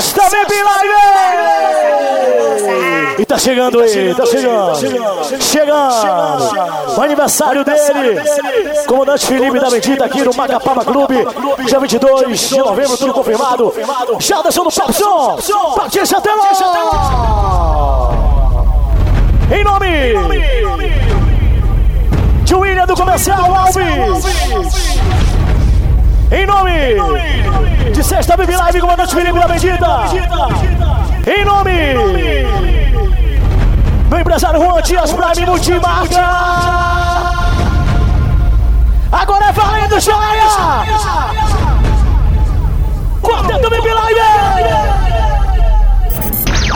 Sexta VIP Live! E tá chegando aí, tá chegando. Chegando. O aniversário dele. Comandante Felipe da Bendita aqui no Macapaba Clube. Dia 22 de novembro, tudo confirmado. Já deixou no Papson. Patrícia Teló. Em nome de William do Comercial Alves. Em nome de Sexta Baby Live, comandante Felipe da Bendita. Em nome do empresário Juan Dias Prime Multimarca. Agora é valendo, joia! Quarteto Baby Live!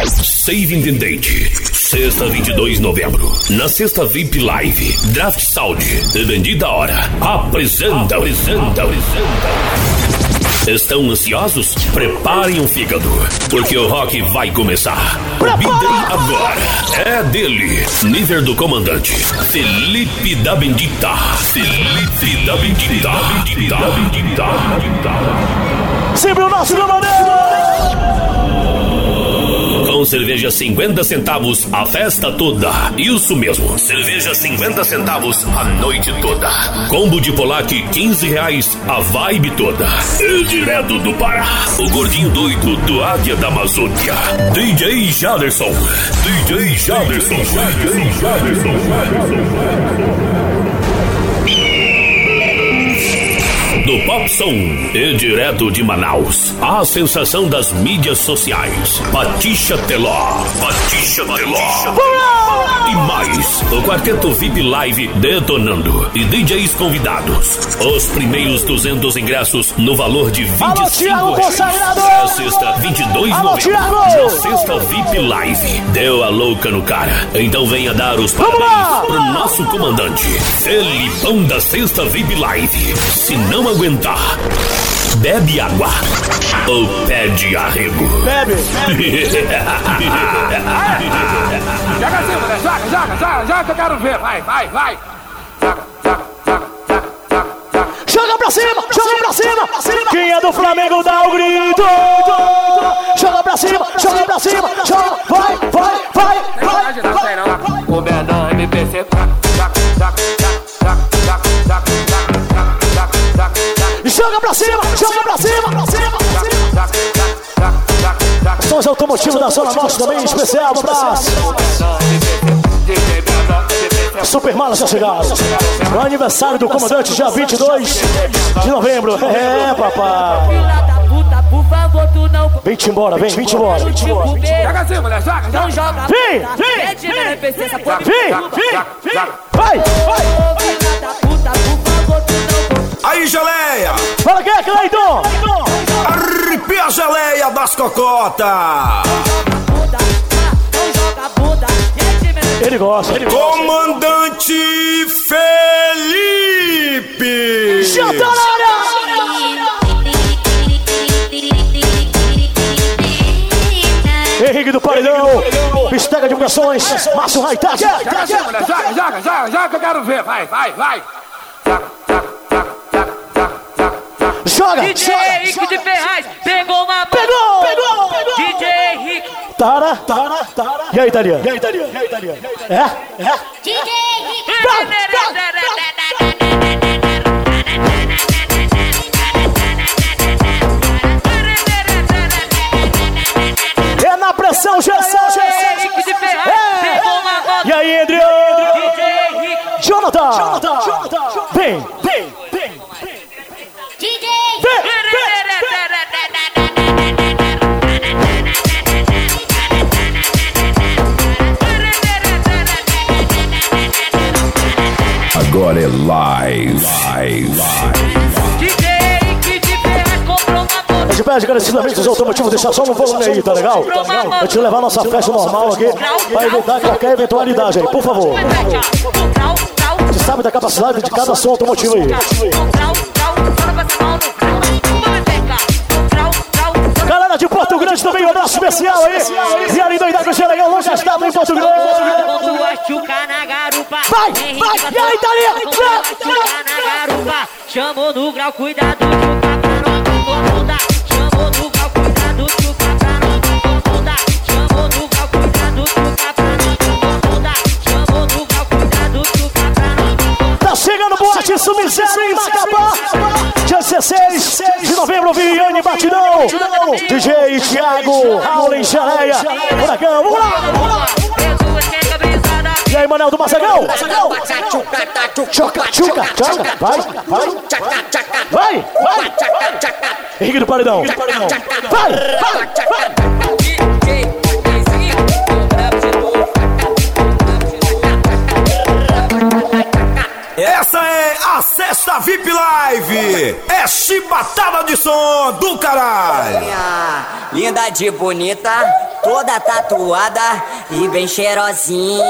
Save the date. Sexta, 22 de novembro. Na sexta VIP Live, Draft Saúde e Bendita Hora. Apresenta, apresenta, apresenta. Estão ansiosos? Preparem o fígado, porque o rock vai começar. B-Day agora é dele, líder do comandante, Felipe da Bendita. Felipe da Bendita. Bendita, Bendita, Bendita. Sempre o nosso comandante! Cerveja 50 centavos a festa toda. Isso mesmo, cerveja 50 centavos a noite toda. Combo de Polac 15 reais a vibe toda. E direto do Pará, o gordinho doido do Águia da Amazônia. DJ Jaderson. DJ Jaderson. DJ Jaderson. Do Pop Som e direto de Manaus, a sensação das mídias sociais. Patixa Teló. Patixa Teló. E mais, o Quarteto VIP Live detonando e DJs convidados. Os primeiros 200 ingressos no valor de 25 Alô, reais. É sexta, 22 de Alô, novembro. Na sexta VIP Live. Deu a louca no cara. Então venha dar os parabéns pro nosso comandante. Felipão da sexta VIP Live. Se não aguentar, bebe água ou pede arrego. Bebe! bebe. joga assim, mulher, joga, joga, joga, joga que eu quero ver. Vai, vai, vai. Joga, joga. Pra cima, joga pra cima, cima. Quem é do Flamengo dá o grito. Joga pra cima, joga pra cima, joga. Vai, vai, vai, vai. O menor MPC, tac, tac, tac, tac, tac joga. Pra cima, joga pra cima, pra cima. Sons automotivos da Zona Norte também, especial, um abraço. Super Mala já chegaram. No aniversário do comandante, dia 22 de novembro. É, papai. Não Vem-te embora, vem, vem-te embora. Joga assim, mulher, joga, joga. Vem, vem. Vem, vem, vem. Vai, vai. Das cocotas! Ele gosta, ele gosta. Comandante Felipe! Área. Henrique do Paredão. Bistega de Divulgações. Márcio Raitag. Joga joga, joga, joga, joga eu quero ver. Vai, vai, vai. Joga, joga, joga, joga, joga, joga, joga. Joga, DJ joga. Henrique de Ferraz pegou uma Pegou, pegou, pegou. DJ Henrique. Tara, tara, tara. E aí, Italiano? E aí, Italiano? E aí, Italiano? É? É? Vai, vai, É na pressão. Henrique uma moto. E aí, André? DJ Henrique. Jonathan. Vem, vem, vem. Vem, moto. A gente pede agradecimentos automotivos, deixar só no volume aí, tá legal? A gente levar nossa festa normal aqui pra evitar qualquer eventualidade aí, por favor. Você sabe da capacidade de cada som automotivo aí. Galera de Porto Grande também, um abraço especial aí. E ali do Itacoxê Legal, longe estado em Porto Grande garupa. Vai, vai, e aí, vai, vai, no grau, cuidado vai, vai, catarão não. Chamou no grau, cuidado que o catarão não no grau, cuidado que o catarão não no grau, cuidado que Tá chegando boate, isso miséria em Macapá. Dia 16 de novembro, Viviane Batidão. DJ Thiago, Raul em Geleia. Furacão, vamos lá, vamos lá aí, Manel do Mazagão, Choca, choca, choca. Vai, vai. Vai, vai. Henrique do Paredão. Vai, vai, vai. Festa VIP Live é chibatada de som do caralho. Minha linda de bonita, toda tatuada e bem cheirosinha.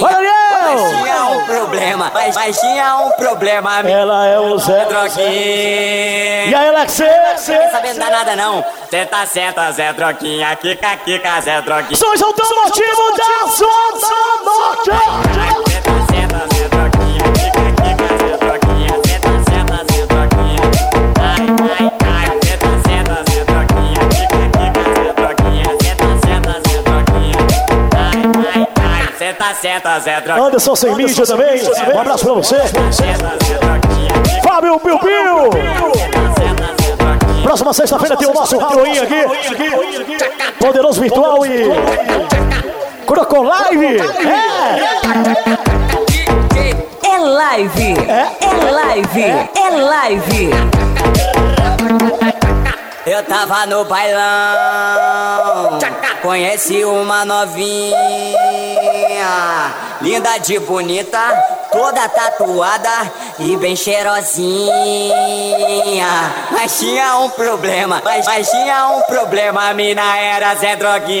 Mas tinha um problema, mas, mas tinha um problema. Ela é o Zé Troquinho. E aí, Alexê? Não quer saber dar nada, não. Senta, senta, Zé Troquinho. Kika, kika, Zé Droguinha. Sou automotivo da Zona Norte. Senta, senta, Zé Droguinha. senta, senta, Zé Droguinha. Anderson sem mídia também. Um abraço pra você. Fábio Piu Piu. Próxima sexta-feira tem o nosso Halloween aqui. Poderoso Virtual e. Crocolive. É. É live. É live. É live. Eu tava no bailão. Conheci uma novinha linda de bonita, toda tatuada e bem cheirosinha. Mas tinha um problema, mas, mas tinha um problema, a mina era Zé Droguinha.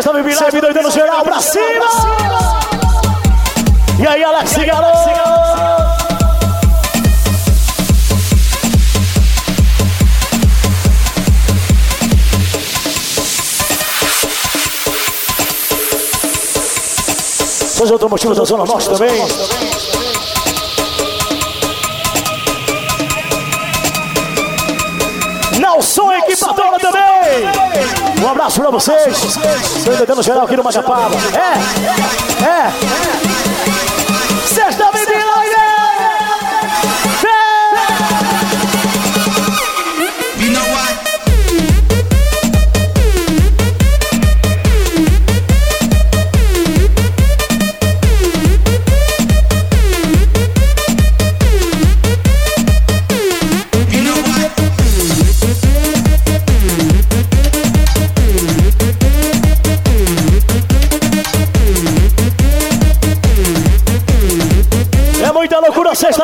Sexta Baby Live doidando geral pra cima! E aí, Alex Garoto? Seus automotivos da Zona Norte também. Nelson Equipadora também. Um abraço pra vocês. Estou tentando geral aqui no Macapaba. É, é.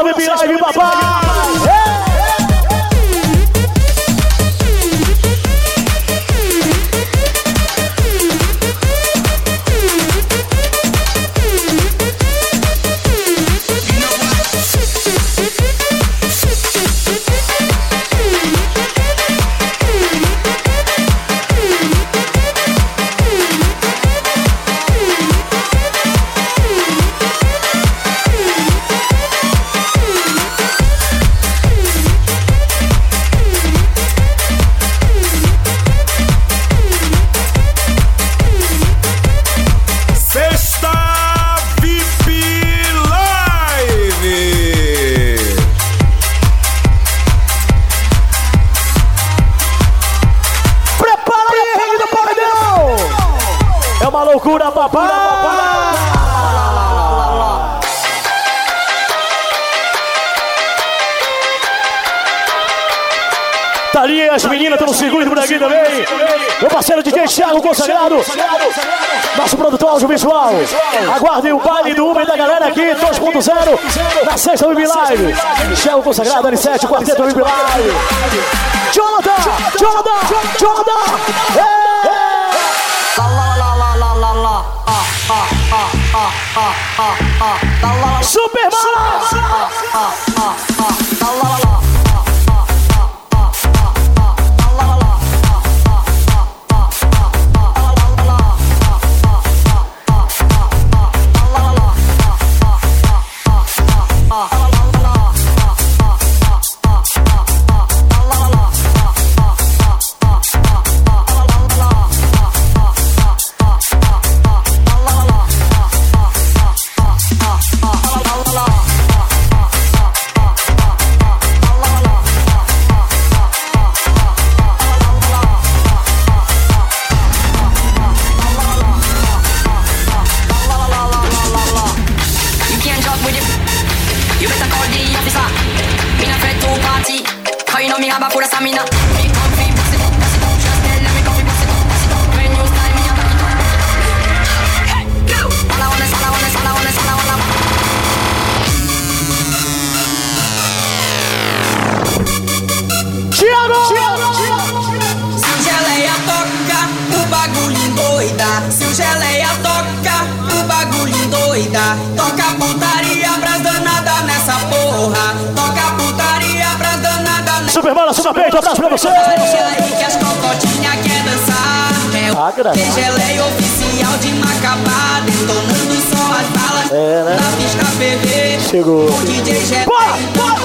Loucura, sexta Baby Live, papai! É. papai! Tá ali as meninas estão circuito por aqui também. Meu parceiro DJ Thiago Consagrado. Nosso produtor audiovisual. Aguardem o baile do Uber da galera aqui, 2.0, na sexta Web Live. Thiago Consagrado, N7, quarteto Web Live. Jonathan! Jonathan! Jonathan! É! Super Mala! Você. Que as quer dançar. É o Ah, geleia oficial de Macapá. Detonando só as balas. É, né? Na pista PV. Chegou. O DJ geleia. Bora, bora.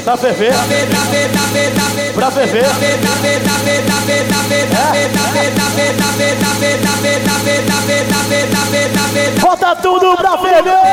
Pra ver. Tá ferver. Pra ferver. Bota tudo pra ferver.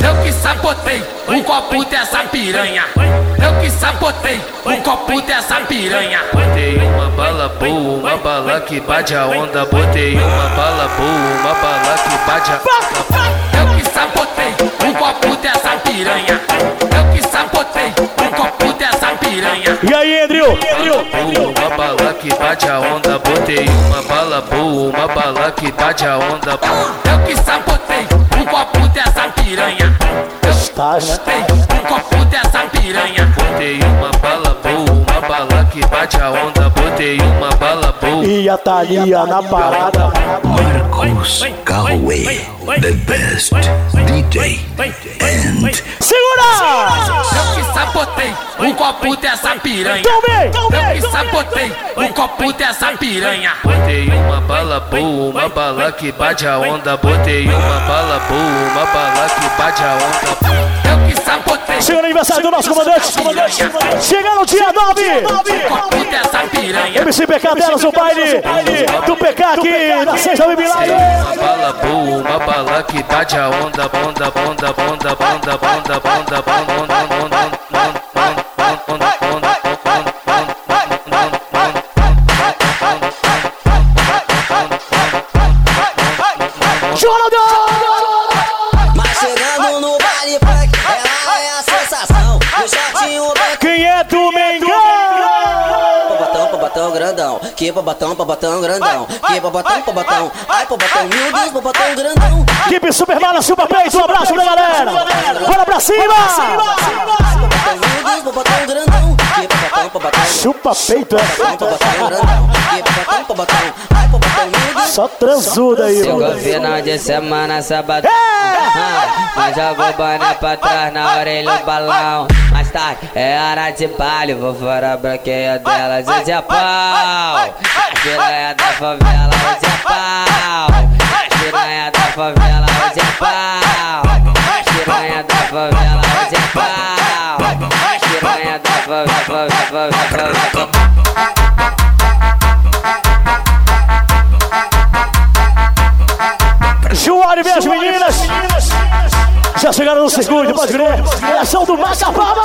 Eu que sabotei o copo dessa piranha. Eu que sabotei o copo dessa piranha. Botei uma bala boa, uma bala que bate a onda. Botei uma bala boa, uma bala que bate a onda. Eu que sabotei o copo dessa piranha. Eu que sabotei o copo dessa piranha. E aí, Andrew? Uma bala que bate a onda. Botei uma bala boa, uma bala que bate a onda. Eu que sabotei o copo dessa piranha. Tá, né? o copo dessa piranha. Botei uma bala boa, uma bala que bate a onda. Botei uma bala boa. E a Thalia na parada. Marcos Galway, the best DJ and Segura! Eu que sabotei o copo dessa piranha. Eu que sabotei o copo dessa piranha. Botei uma bala boa, uma bala que bate a onda. Botei uma bala boa, uma bala que bate a onda. Eu que sabotei Chega no aniversário do nosso comandante. Chega no dia 9. o copo dessa piranha. MC PK delas, o baile do PK aqui na sexta Bibilagem. Uma bala boa, uma bala que bate a onda, onda, onda, onda, onda, onda, onda, onda, onda, onda, onda, Que pra babatão, grandão. Que babatão, babatão. Ai, babatão, meu Deus, botão grandão. Equipe Superman na Silva Peito, um abraço pra galera. Bora pra cima! Chupa peito, é? Só transuda aí, mano. final de semana, sabadão. Mas já vou banar pra trás na orelha do balão. Mais tarde tá, é hora de palho, vou fora a branqueia delas e de pau. A piranha da favela. Hoje é pau. A piranha da favela. Hoje é pau. A piranha da favela. Hoje é pau. A piranha da favela. e minhas meninas. Já chegaram no circuito, pode crer. Reação do Macapaba.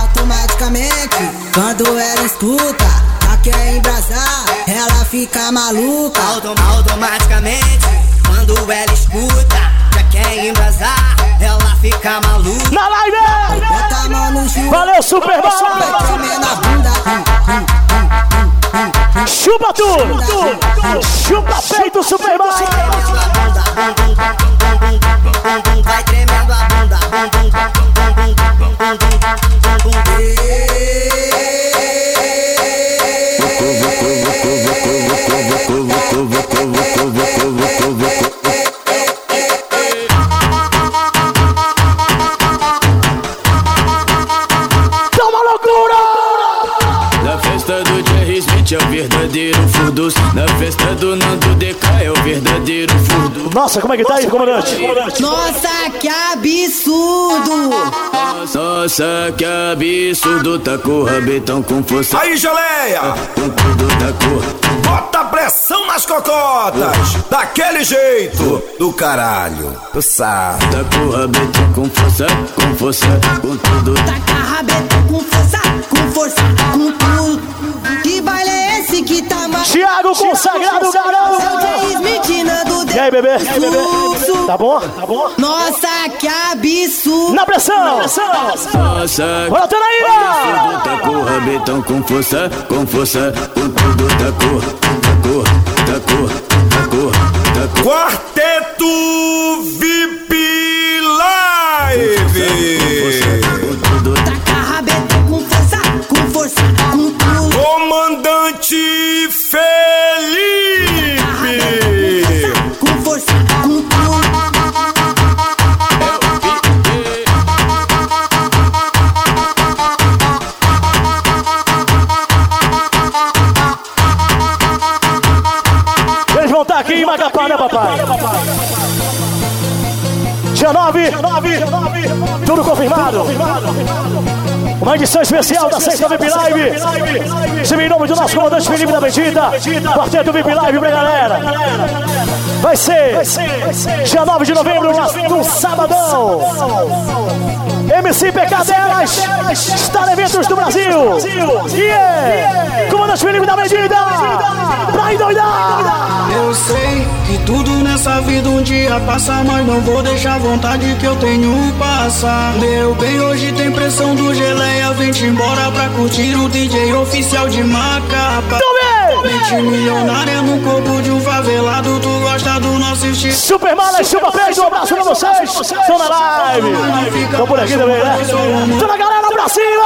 Automaticamente, quando ela escuta, quer embrasar, ela fica maluca. Autom automaticamente, quando ela escuta, já quer embrasar, ela fica maluca. Na live! Bota a mão no Ju, Valeu, Super. Chupa tudo! Chupa peito, Super! Vai tremendo a bunda. Na festa do Nando DK é o verdadeiro furdus. Nossa, como é que tá aí, comandante? Nossa, que absurdo! Nossa, que absurdo, tá com o rabetão com força. Aí, geleia! Com tudo tá com. Bota pressão nas cocotas! Daquele jeito! Do caralho! Tu sabe! Tá com o rabetão com força, com força, com tudo. Taca rabetão com força, com força, com tudo. Esse que tá mais. Thiago consagrado, garoto! É e aí, bebê? E aí, bebê? Tá bom? Tá bom? Nossa, que absurdo! Na pressão! Na pressão! Nossa, Olha o aí! Tá com o rabetão com força, com força, com tudo tá da cor, da tá cor, da tá cor, da cor, da cor. Quarteto VIP Live! Com força, com tudo. Taca rabetão com força, com força, com tudo. Comandante Felipe. Com força, com tudo. Eles vão estar aqui em Macapá, né, papai? Dia 9, tudo confirmado. Uma edição especial da Sexta VIP Live. Em nome do nosso comandante Felipe da Bendita, quarteto VIP Live pra galera. Vai ser dia 9 de novembro, no sabadão. MC PK delas, Star Eventos do Brasil. Yeah! Comandante Felipe da Bendita, pra endoidar. Eu sei que tudo nessa vida um dia passa, mas não vou deixar a vontade que eu tenho passar. Meu bem, hoje tem pressão do geleia, vem-te embora pra curtir o DJ oficial de Macapa. Mente milionária no corpo de um favelado, tu gosta do nosso estilo. Super Mala, chupa peito, um abraço pra vocês. Estão na live. Estão por aqui também, né? Toda a galera pra cima.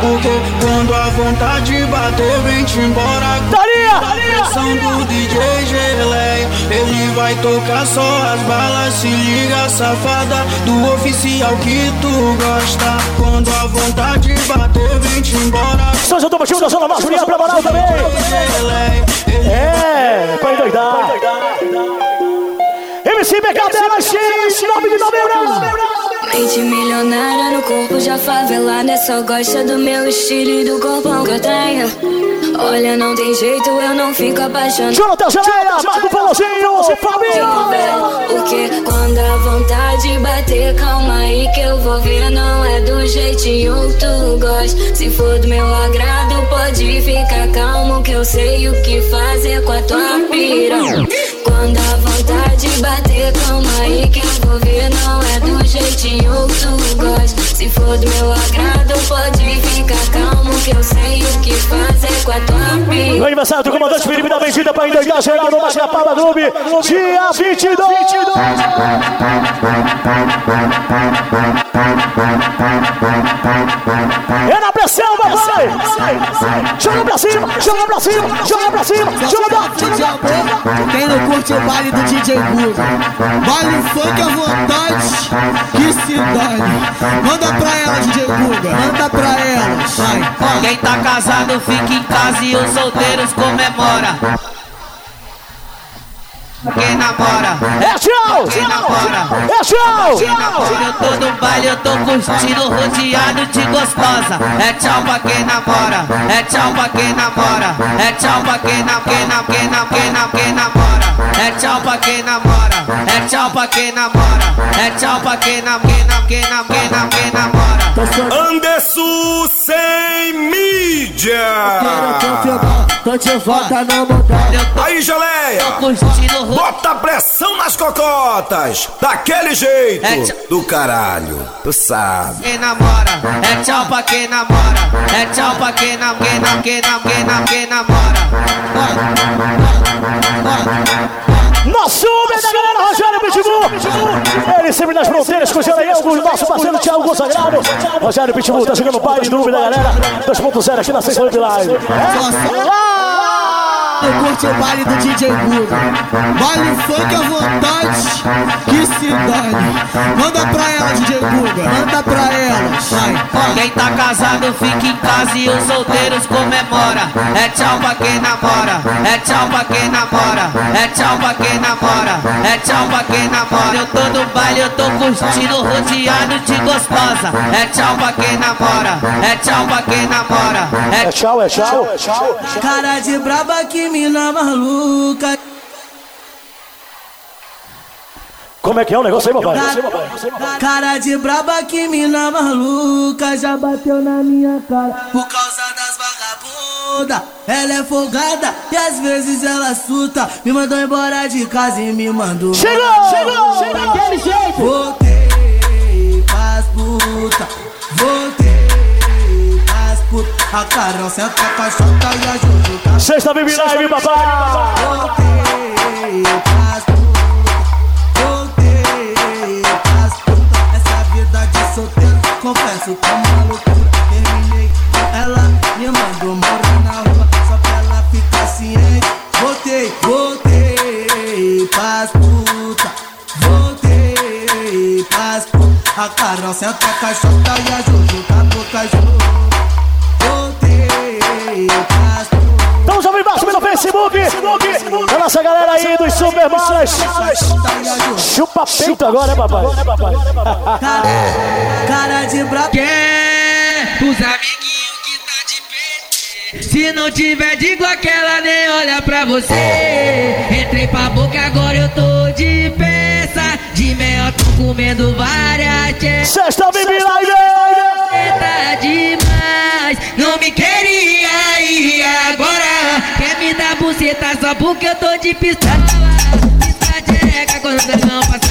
Porque quando a vontade bater, vem-te embora. Daria! Pressão do DJ Geleia, ele vai tocar só as balas. Se liga, safada, do oficial que tu gosta. Quando a vontade bater, vem-te embora. São João do Motivo da Zona Norte, pra moral também. É, pra endoidar. MC BK delas, 9 de novembro. Mente milionária no corpo já favelada Só gosta do meu estilo e do corpão que eu tenho Olha, não tem jeito, eu não fico apaixonado. Jonathan Geleia, Marco Polozinho, Fabinho Porque quando a vontade bater, calma aí que eu vou ver. Não é do jeitinho que tu gosta. Se for do meu agrado, pode ficar calmo Que eu sei o que fazer com a tua piranha Quando a vontade bater, calma aí que eu vou ver. Não é do jeitinho que tu gosta Se for do meu agrado, pode ficar calmo Que eu sei o que fazer com a tua No aniversário do comandante Felipe da Bendita pra endoidar geral no Macapaba Clube, dia 22. É na pressão, papai! Joga pra cima, joga pra cima, joga pra cima, joga! Quem não curte o baile do DJ Guga? Baile funk à vontade, que se dane. Manda pra ela, DJ Guga, manda pra ela. Vai, Quem tá casado fica em casa e os solteiros comemora. Quem namora, É tchau! quem namora, É tchau! namora. Eu tô no baile, eu tô curtindo rodeado de gostosa. É tchau pra quem namora, é tchau pra quem namora, é tchau pra quem nam, quem nam, quem nam, quem nam, quem namora. É tchau pra quem namora, é tchau pra quem namora, é tchau pra quem nam, quem nam, quem nam, quem nam, quem namora. Anderson sem mídia. tô de volta no mundão. Aí, geleia. Bota pressão nas cocotas. Daquele jeito. É Do caralho. Tu sabe. quem namora, é tchau pra quem namora, é tchau pra quem nam, quem nam, quem nam, quem nam, quem namora. Nosso homem da galera, Rogério Pitbull. Ele sempre nas fronteiras com o Geleião, com o nosso parceiro Thiago Consagrado. Rogério Pitbull tá chegando o baile do Uber da galera. 2.0 aqui na Sexta Web Live. É? Eu curte o baile do DJ Guga. Baile funk à vontade, que se dane. Manda pra ela, DJ Guga, manda pra ela. Vai, Quem tá casado fica em casa e os solteiros comemora. É tchau pra quem namora, é tchau pra quem namora, é tchau pra quem namora, é tchau pra quem namora. Eu tô no baile, eu tô curtindo rodeado de gostosa. É tchau pra quem namora, é tchau pra quem namora, É tchau, é tchau, é tchau. Cara de braba que mina maluca. Como é que é o negócio aí, papai? Cara de braba que mina maluca já bateu na minha cara por causa das vagabundas. Ela é folgada e às vezes ela suta. Me mandou embora de casa e me mandou. Chegou! Chegou! Chegou! Daquele jeito! Voltei pras puta, voltei A Carol senta a caixota e a Juju tá Sexta Baby Live, papai. Voltei pras putas, voltei pras putas. Essa vida de solteiro, confesso que é uma loucura. Terminei, ela me mandou morar na rua, só pra ela ficar ciente. Voltei, voltei pras putas, voltei pras putas. A Carol senta a caixota e a Juju tá boca junto. No Facebook. A nossa galera aí dos Super Malas. Chupa peito agora, né, papai? Cara de brabo. Quer os amiguinhos que tá de pé. Se não tiver, digo aquela nem olha pra você. Entrei pra boca, agora eu tô de peça. De mel, tô comendo várias tchés. Sexta Baby Live. Tá demais, não me queria e agora dar buceta só porque eu tô de pistola. Pista tcheca quando não passa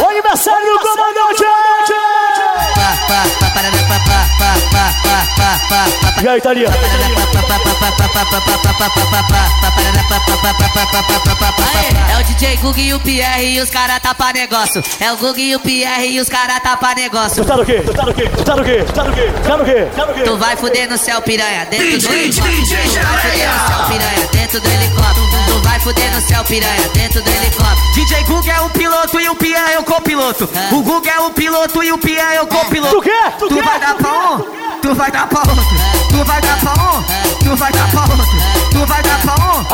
O aniversário do comandante. E aí, Thalia? É o DJ Gug e o PR e os cara tá pra negócio. É o Gug e o PR e os cara tá pra negócio. Tu tá no quê? Tu tá no quê? Tu tá no quê? Tu tá no quê? Tá no quê? Tá no quê? Tu vai fuder no céu, piranha, dentro do helicóptero. Tu vai fuder no céu, piranha, dentro do helicóptero. Vai fuder no céu, piranha, dentro do helicóptero. DJ Gug é o piloto e o Pia é o copiloto. O Gug é o piloto e o Pia é o copiloto. Tu quer? Tu Tu quer? vai dar pra um, tu vai dar pra outro. Tu vai dar pra um, tu vai dar pra outro. Tu vai dar pra um.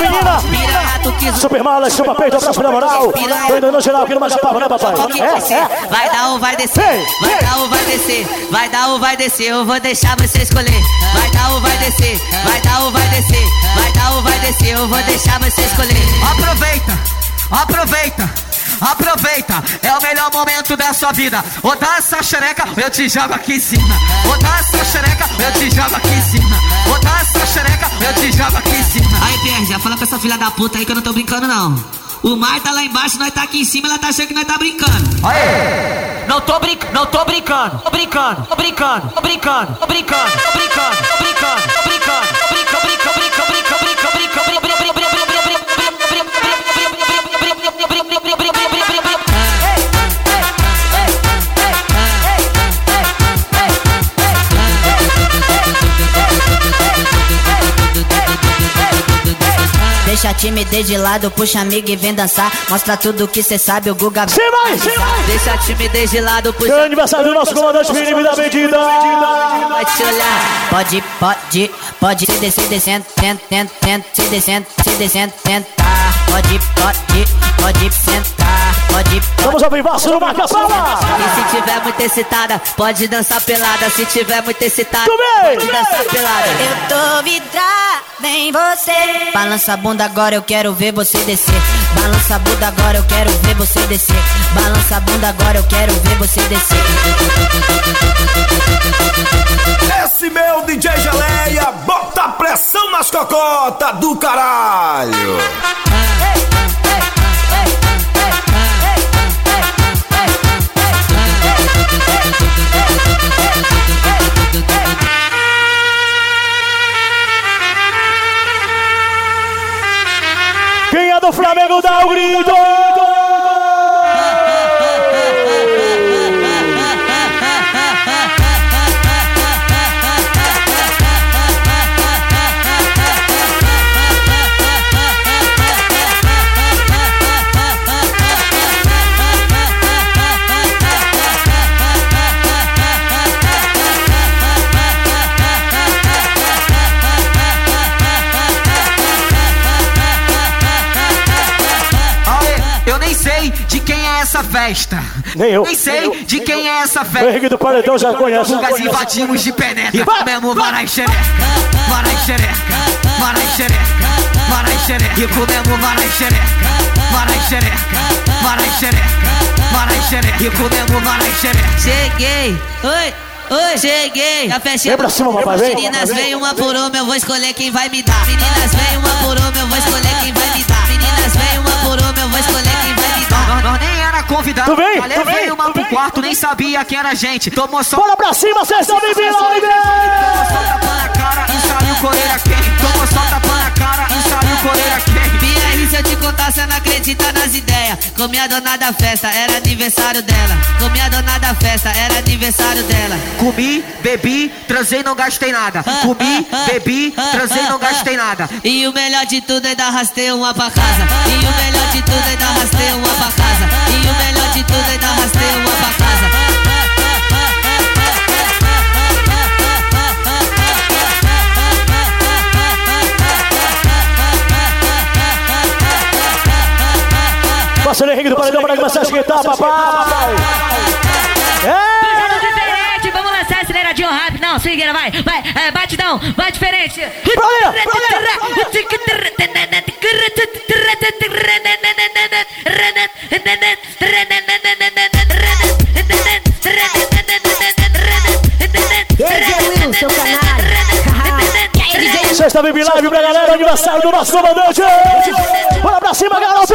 Meninas. Piranha, tu quis Super Malas, chupa peito, abraço pra moral. Tô indo no geral aqui no Majapava, né, papai? É, é. Vai dar ou vai descer? Vai dar ou vai descer? Vai dar ou vai descer? Eu vou deixar você escolher. Vai dar ou vai descer? Vai dar ou vai descer? Vai dar ou vai descer? Eu vou deixar você escolher. Aproveita, aproveita, aproveita. É o melhor momento da sua vida. Ou dá essa xereca, eu te jogo aqui em cima. Ou dá essa xereca, eu te jogo aqui em cima botar essa xereca, eu te jogo aqui em cima. Aí, Pierre, já fala pra essa filha da puta aí que eu não tô brincando, não. O mar tá lá embaixo, nós tá aqui em cima, ela tá achando que nós tá brincando. Aê! Não tô brincando, não tô brincando, tô brincando, tô brincando, tô brincando, tô brincando, tô brincando, tô brincando, tô brincando. Brincando. Deixa a timidez de lado, puxa amigo e vem dançar. Mostra tudo que cê sabe, o Guga Sim, vai, sim, vai. Deixa a timidez de lado, puxa. O aniversário do nosso comandante Felipe da Medida. Vai te olhar. Pode, pode, pode se descer, descendo, tenta, tenta, tenta, se descendo, se descendo, tentar. Pode, pode, pode sentar, pode, pode. Vamos ao vivaço no Marca Sala. E se tiver muito excitada, pode dançar pelada. Se tiver muito excitada, pode dançar pelada. Eu tô vidrada em você. Balança a bunda agora, eu quero ver você descer. Balança a bunda agora, eu quero ver você descer. Balança a bunda agora, eu quero ver você descer. Esse meu DJ Geleia bota pressão nas cocotas do caralho. Quem é do Flamengo dá o grito. Nem eu. Nem sei eu, de quem é essa fé. Henrique do Paredão já conhece. Rugas invadimos de penetra. Comemos varai xereca, varai xereca, varai xereca, varai xereca. E comemos varai xereca, varai xereca, varai xereca, varai xereca. E comemos varai xereca. Cheguei, oi. Oi, cheguei, a festinha. Vem pra cima, rapaz. Meninas, vem uma por uma, eu vou escolher quem vai me dar. Meninas, vem uma por uma, eu vou escolher quem vai me dar. convidar. Tu vem, tu vem, uma tu pro quarto, nem sabia quem era a gente. Tomou só. Bola pra cima, sessão de Vila Tomou só tapa na cara e saiu coreira quem. Tomou só tapa na cara e saiu coreira quem se eu te contar, cê não acredita nas ideias. Comi a dona da festa, era aniversário dela. Comi a dona da festa, era aniversário dela. Comi, bebi, transei, não gastei nada. Ah, Comi, ah, ah, bebi, transei, não gastei nada. E o melhor de tudo é dar rastei uma pra casa. E o melhor de tudo é dar rastei uma pra casa. E o melhor de tudo é dar rastei uma pra casa. Marcelo Henrique do Paredão para começar a esquentar, papai. É. Vamos lançar aceleradinho rápido, não, swingueira, vai, vai, é, batidão, vai diferente. Pra ler, Sexta Baby Live pra galera, aniversário do nosso comandante! Bora pra cima, garoto!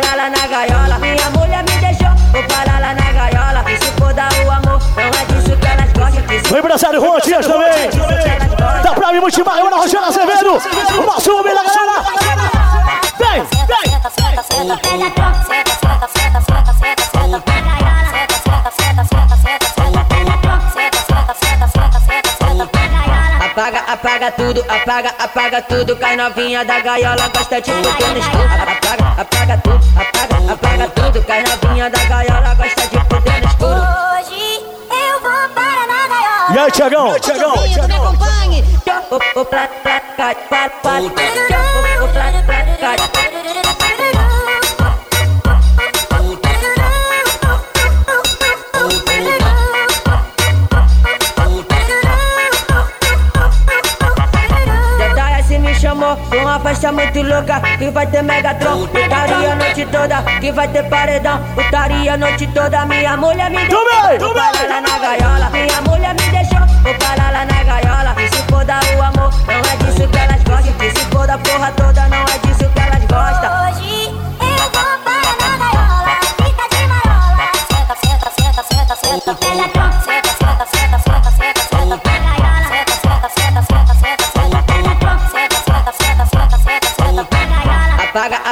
parar lá na gaiola. Minha mulher me deixou, vou parar lá na gaiola. E se for dar o amor, não é disso que elas gostam. O empresário Rua, Dias também. Da Prime Multimar, eu na Rogério Azevedo. O nosso homem da galera. Vem, vem. Apaga tudo, apaga, apaga tudo. Cai novinha da gaiola, gosta de fuder no escuro. Apaga, apaga tudo, apaga, apaga tudo. Cai novinha da gaiola, gosta de fuder no escuro. Hoje eu vou para na gaiola. E aí, Tiagão? Tiagão? Me acompanhe. O, o, plat, plat, cai, pat, pat. O, o, plat, plat, cai. Festa muito louca Que vai ter Megatron Putaria a noite toda Que vai ter paredão Putaria a noite toda. Minha mulher me deixou Vou parar lá na gaiola. Minha mulher me deixou Vou parar lá na gaiola. E se for dar o amor Não é disso que elas gostam. Que se for da porra toda Não é disso que elas gostam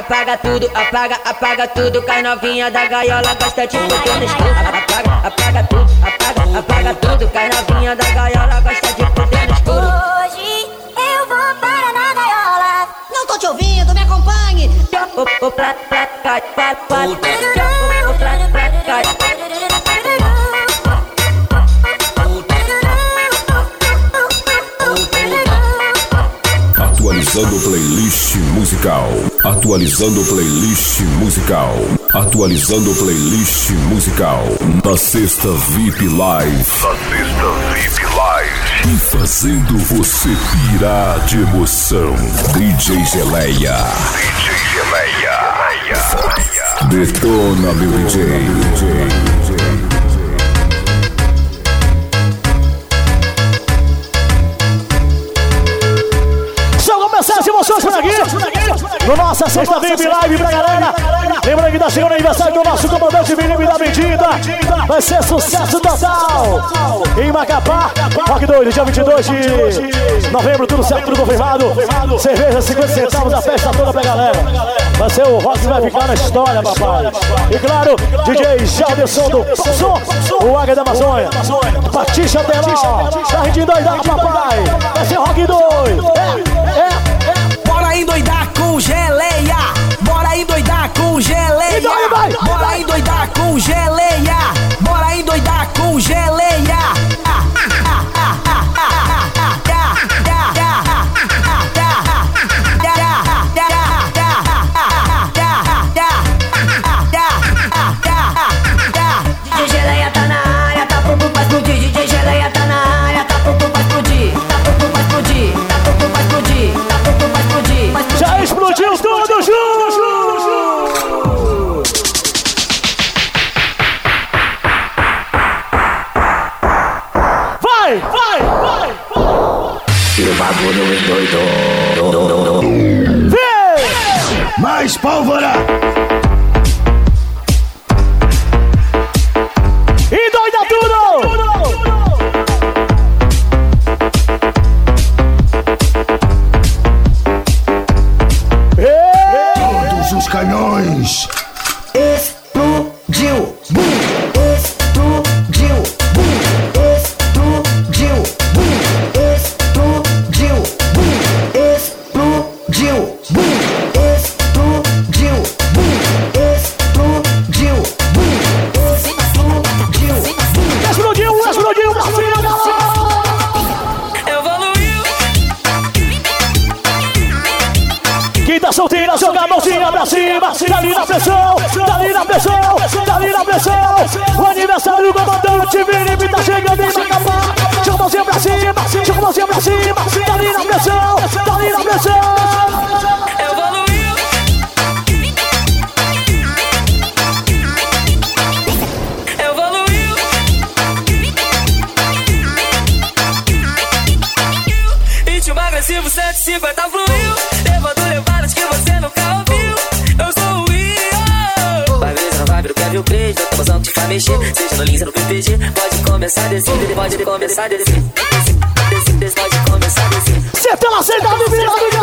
Apaga, tudo, apaga, apaga tudo. Cai novinha da gaiola, gosta de fuder no escuro. Apaga, apaga tudo, apaga, apaga tudo. Cai novinha da gaiola, gosta de fuder no escuro. Hoje eu vou para na gaiola. Não tô te ouvindo, me acompanhe. O, o plat, plat, cai, pat, pat. O, o plat, plat, cai. Atualizando playlist musical. Atualizando playlist musical. Na sexta VIP Live. Na sexta VIP Live. E fazendo você pirar de emoção. DJ Geleia. DJ Geleia. Detona meu DJ. No nossa sexta VIP Live pra galera. Lembrando que tá chegando o aniversário do nosso comandante Felipe da Medida. Vai ser sucesso total. Em Macapá, Rock 2, dia 22 de novembro, tudo certo, tudo confirmado. Cerveja 50 centavos, a festa toda pra galera. Vai ser o rock que vai ficar na história, papai. E claro, DJ Jalderson do Som, o Águia da Amazônia. Patrícia Teló, tá rendendo doidão, papai. Vai ser Rock 2. Então vai. Bora com geleia. começar a descer, pode começar a descer. Você pela sentada, vira, vira.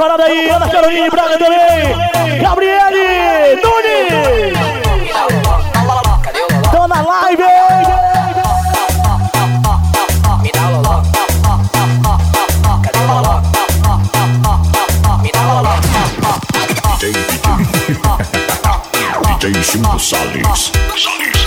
parada aí, Ana Carolina Braga também. Gabriele Nune. Tô tá na live. DJ Silvio Salles. Salles.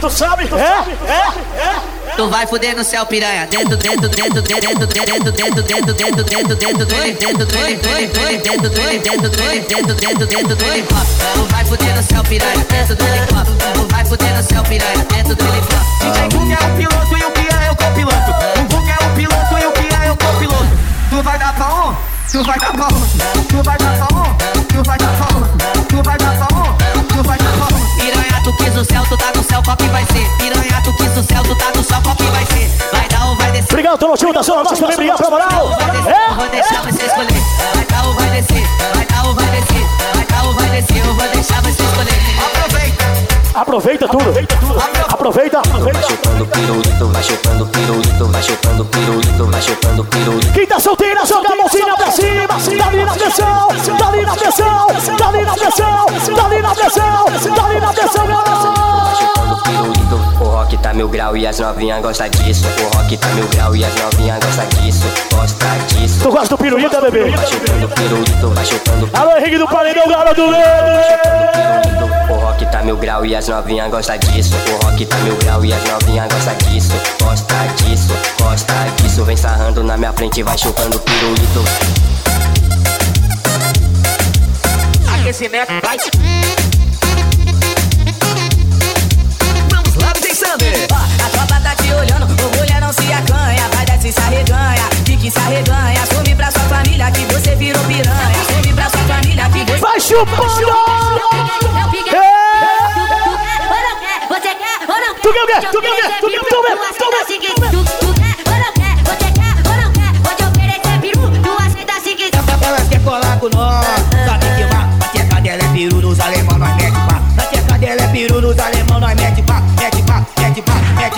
Tu sabe, tu sabe, tu sabe. É, é. Tu vai fuder no céu, piranha. Dentro, dentro, dentro, dentro, dentro, dentro, dentro, dentro, dentro, dentro, dentro dele, dentro dele, dentro dele, dentro dele, dentro dele, dentro, dentro, dentro do hip hop. Tu vai fuder no céu, piranha. Dentro do hip hop. Tu vai fuder no céu, piranha. Dentro do hip hop. DJ Gug é o piloto e o Pia é o copiloto. O Gug é o piloto e o Pia é o copiloto. Tu vai dar pra um? Tu vai dar pra um? Tu vai dar pra um? Tu vai dar pra um? Tu vai dar pra um? Tu vai dar pra um? Tu quis o céu, tu tá no céu, qual que vai ser? Piranha, tu quis o céu, tu tá no céu, qual que vai ser? Vai dar ou vai descer? Obrigado, tô no time da Zona Norte também, obrigado pra moral. Eu vou deixar você escolher. Vai dar ou vai descer? Vai dar ou vai descer? Vai dar ou vai descer? Eu vou deixar você escolher. Aproveita. Aproveita tudo. Aproveita. Vai chupando pirulito, vai chupando pirulito, vai chupando pirulito, vai chupando pirulito. Quem tá solteira, joga a mãozinha pra cima. Dali na pressão, dali na pressão, dali na pressão, dali na pressão, dali na pressão, pirulito, o rock tá mil grau e as novinhas gostam disso. O rock tá mil grau e as novinhas gostam disso. Gosta disso. Tu gosta do pirulito, bebê? Vai chupando pirulito, vai chupando Alô, Henrique do Paredão, garoto do pirulito. O rock tá mil grau e as novinhas gostam disso. O rock tá mil grau e as novinhas gostam disso. Gosta disso, gosta disso. Vem sarrando na minha frente, vai chupando Aquecimento, vai. Vamos lá, DJ Sander. Ó, a tropa tá te olhando, orgulha não se acanha. Vai desce se arreganha, fique se arreganha. Assume pra sua família que você virou piranha. Assume pra sua família que você. Vai chupando! Tu quer o quê? Tu quer o quê? Tu quer o quê? Tu quer o quê? Tu quer ou não quer? Você quer ou não quer? Vou te oferecer peru, tu aceita se quiser. Ela quer colar com nós,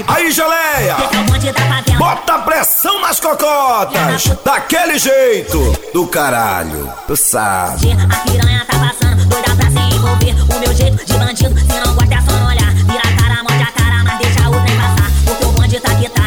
pá. Aí, geleia! Bota pressão nas cocotas! Daquele jeito! Do caralho! Tu sabe! A piranha tá passando, doida pra se envolver. O meu jeito de bandido, se não gosta é só não olhar. Vira a cara, morde a cara, mas deixa o trem passar. Porque o bonde tá que tá,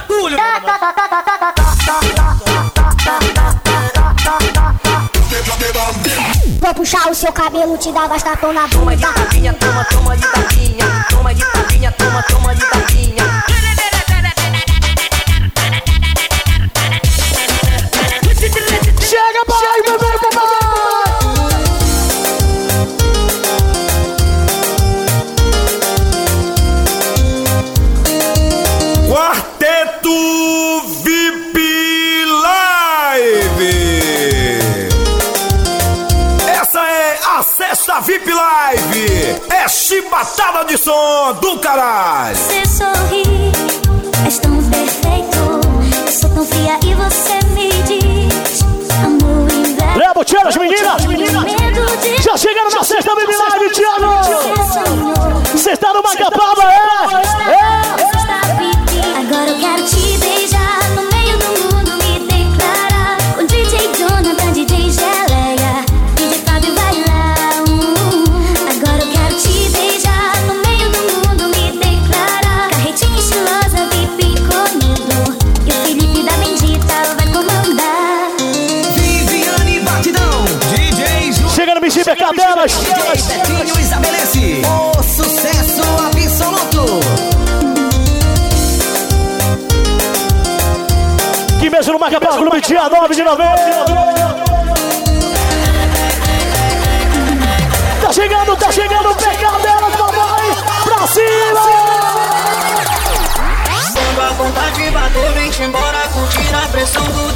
bagulho! Vou puxar o seu cabelo, te dar bastapão na bunda. Toma de tapinha, toma, toma de tapinha. Toma de tapinha, toma, toma de tapinha. live é chibatada de som do caralho. Você sorri, és tão perfeito. Eu sou tão fria e você me diz: amor e inverno. Leva, o tira as meninas! Já chegaram na sexta mini live, Tiago! Você é está no tá Macapaba, é? Marca é para o clube dia 9 de novembro. Tá chegando, tá chegando o pecado delas, mamãe! Pra cima! Quando a vontade bateu, vem-te embora, curtir a pressão do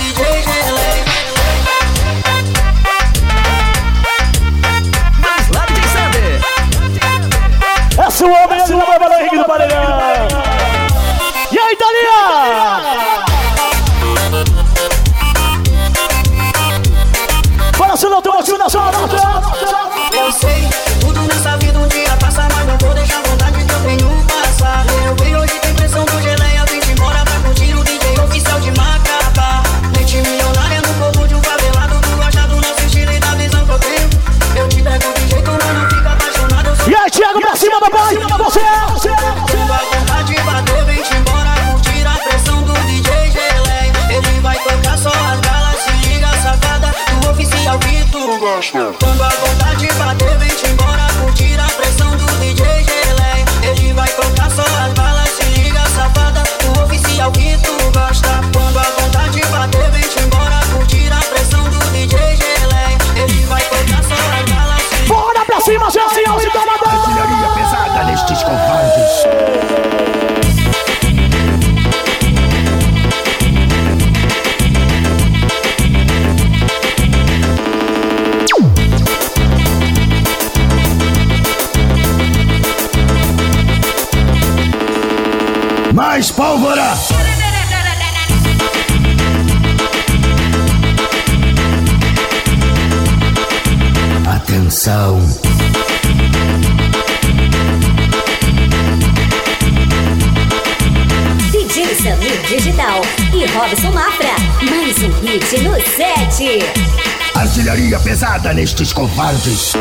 Show. mais pólvora! Atenção! DJ Samir Digital e Robson Mafra, mais um hit no set. Artilharia pesada nestes covardes.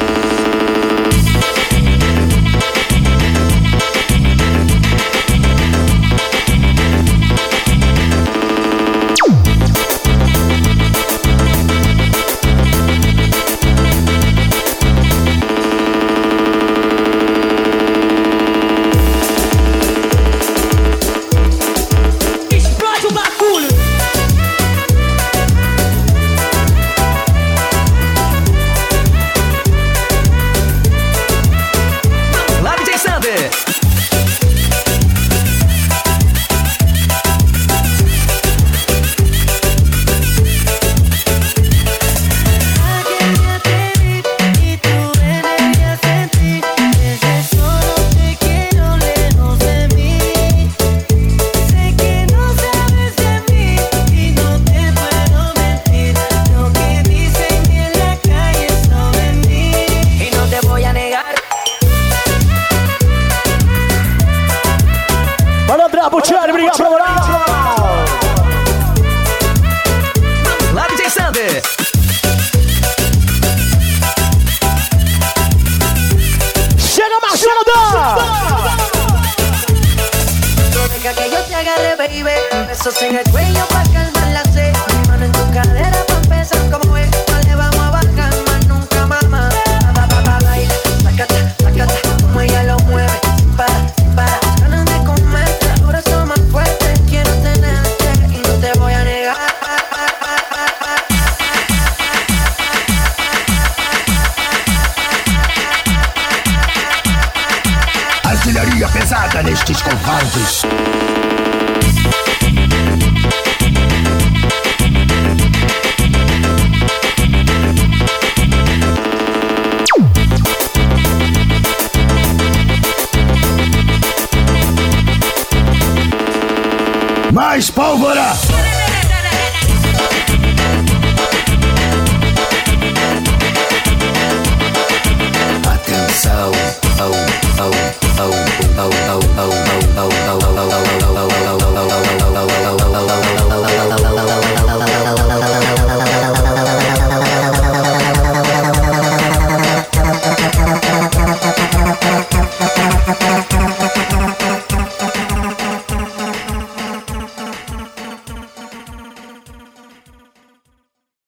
moral. Lá DJ Sander. Chega Marcelo Dó. que yo te agarre, baby. Besos sem a cuello